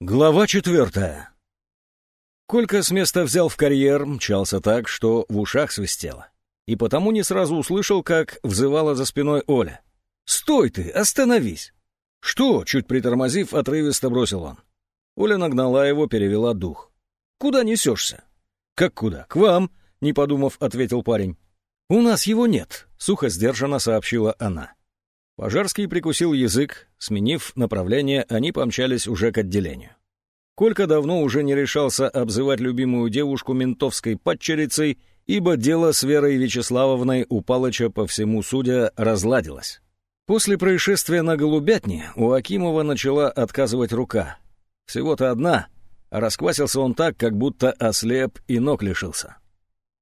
Глава четвертая. Колька с места взял в карьер, мчался так, что в ушах свистело. И потому не сразу услышал, как взывала за спиной Оля. «Стой ты! Остановись!» «Что?» — чуть притормозив, отрывисто бросил он. Оля нагнала его, перевела дух. «Куда несешься?» «Как куда? К вам!» — не подумав, ответил парень. «У нас его нет», — сухо сдержанно сообщила она. Пожарский прикусил язык, сменив направление, они помчались уже к отделению. Колька давно уже не решался обзывать любимую девушку ментовской падчерицей, ибо дело с Верой Вячеславовной у Палыча, по всему судя, разладилось. После происшествия на Голубятне у Акимова начала отказывать рука. Всего-то одна, а расквасился он так, как будто ослеп и ног лишился.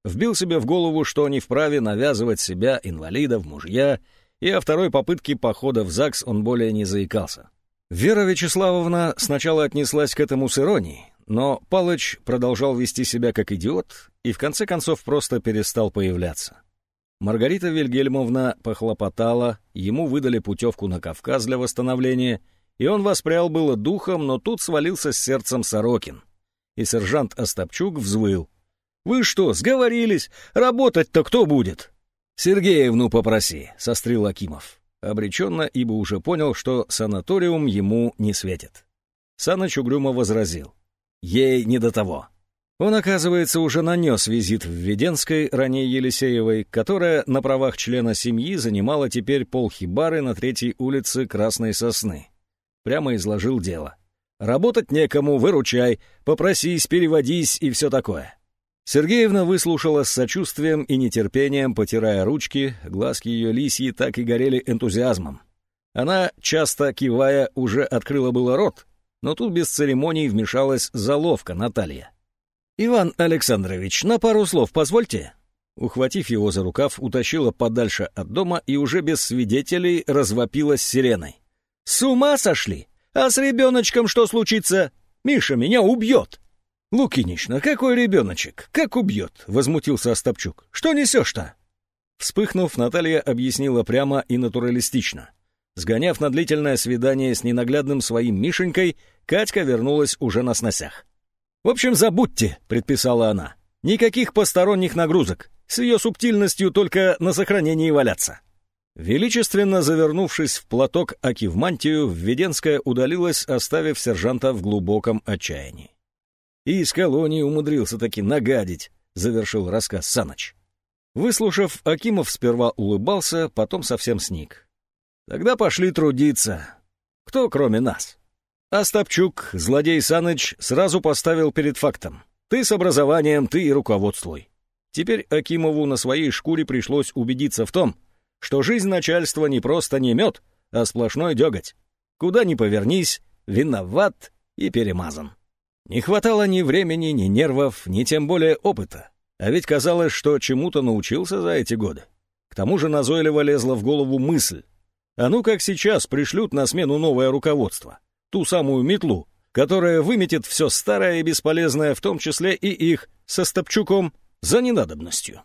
Вбил себе в голову, что не вправе навязывать себя, инвалидов, мужья — и о второй попытке похода в ЗАГС он более не заикался. Вера Вячеславовна сначала отнеслась к этому с иронией, но Палыч продолжал вести себя как идиот и в конце концов просто перестал появляться. Маргарита Вильгельмовна похлопотала, ему выдали путевку на Кавказ для восстановления, и он воспрял было духом, но тут свалился с сердцем Сорокин. И сержант Остапчук взвыл. «Вы что, сговорились? Работать-то кто будет?» «Сергеевну попроси», — сострил Акимов. Обреченно, ибо уже понял, что санаториум ему не светит. Саныч угрюмо возразил. «Ей не до того». Он, оказывается, уже нанес визит в Веденской, ранее Елисеевой, которая на правах члена семьи занимала теперь полхибары на третьей улице Красной Сосны. Прямо изложил дело. «Работать некому, выручай, попросись, переводись и все такое». Сергеевна выслушала с сочувствием и нетерпением, потирая ручки, глазки ее лисьи так и горели энтузиазмом. Она, часто кивая, уже открыла было рот, но тут без церемоний вмешалась заловка Наталья. «Иван Александрович, на пару слов позвольте?» Ухватив его за рукав, утащила подальше от дома и уже без свидетелей развопилась сиреной. «С ума сошли? А с ребеночком что случится? Миша меня убьет!» «Лукинична, какой ребеночек? Как убьет?» — возмутился Остапчук. «Что несешь-то?» Вспыхнув, Наталья объяснила прямо и натуралистично. Сгоняв на длительное свидание с ненаглядным своим Мишенькой, Катька вернулась уже на сносях. «В общем, забудьте», — предписала она. «Никаких посторонних нагрузок. С ее субтильностью только на сохранении валяться». Величественно завернувшись в платок Аки в мантию, Введенская удалилась, оставив сержанта в глубоком отчаянии. И из колонии умудрился таки нагадить, завершил рассказ Саныч. Выслушав, Акимов сперва улыбался, потом совсем сник. Тогда пошли трудиться. Кто, кроме нас? Остапчук, злодей Саныч, сразу поставил перед фактом. Ты с образованием, ты и руководствуй. Теперь Акимову на своей шкуре пришлось убедиться в том, что жизнь начальства не просто не мед, а сплошной деготь. Куда ни повернись, виноват и перемазан. Не хватало ни времени, ни нервов, ни тем более опыта. А ведь казалось, что чему-то научился за эти годы. К тому же назойливо лезла в голову мысль. А ну как сейчас пришлют на смену новое руководство. Ту самую метлу, которая выметит все старое и бесполезное, в том числе и их, со Стопчуком, за ненадобностью.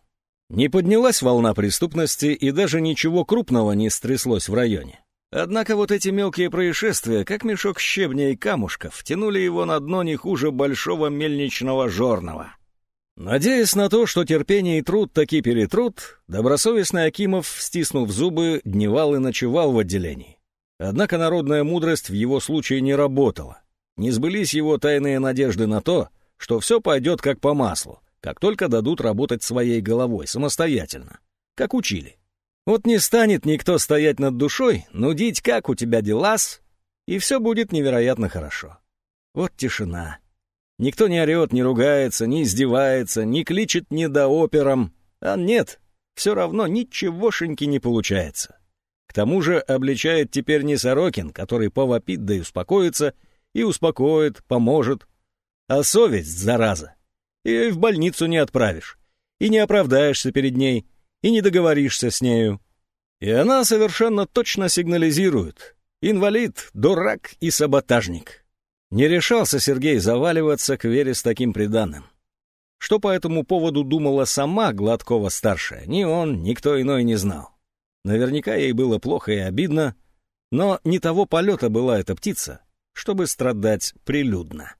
Не поднялась волна преступности, и даже ничего крупного не стряслось в районе. Однако вот эти мелкие происшествия, как мешок щебня и камушков, тянули его на дно не хуже большого мельничного жорного. Надеясь на то, что терпение и труд таки перетрут, добросовестный Акимов, стиснув зубы, дневал и ночевал в отделении. Однако народная мудрость в его случае не работала. Не сбылись его тайные надежды на то, что все пойдет как по маслу, как только дадут работать своей головой, самостоятельно, как учили. Вот не станет никто стоять над душой, нудить, как у тебя делас, и все будет невероятно хорошо. Вот тишина. Никто не орет, не ругается, не издевается, не кличет недоопером. А нет, все равно ничегошеньки не получается. К тому же обличает теперь не Сорокин, который повопит да и успокоится, и успокоит, поможет, а совесть, зараза. Ее и в больницу не отправишь, и не оправдаешься перед ней, и не договоришься с нею. И она совершенно точно сигнализирует. Инвалид, дурак и саботажник. Не решался Сергей заваливаться к Вере с таким приданным. Что по этому поводу думала сама Гладкова-старшая, ни он, никто иной не знал. Наверняка ей было плохо и обидно, но не того полета была эта птица, чтобы страдать прилюдно.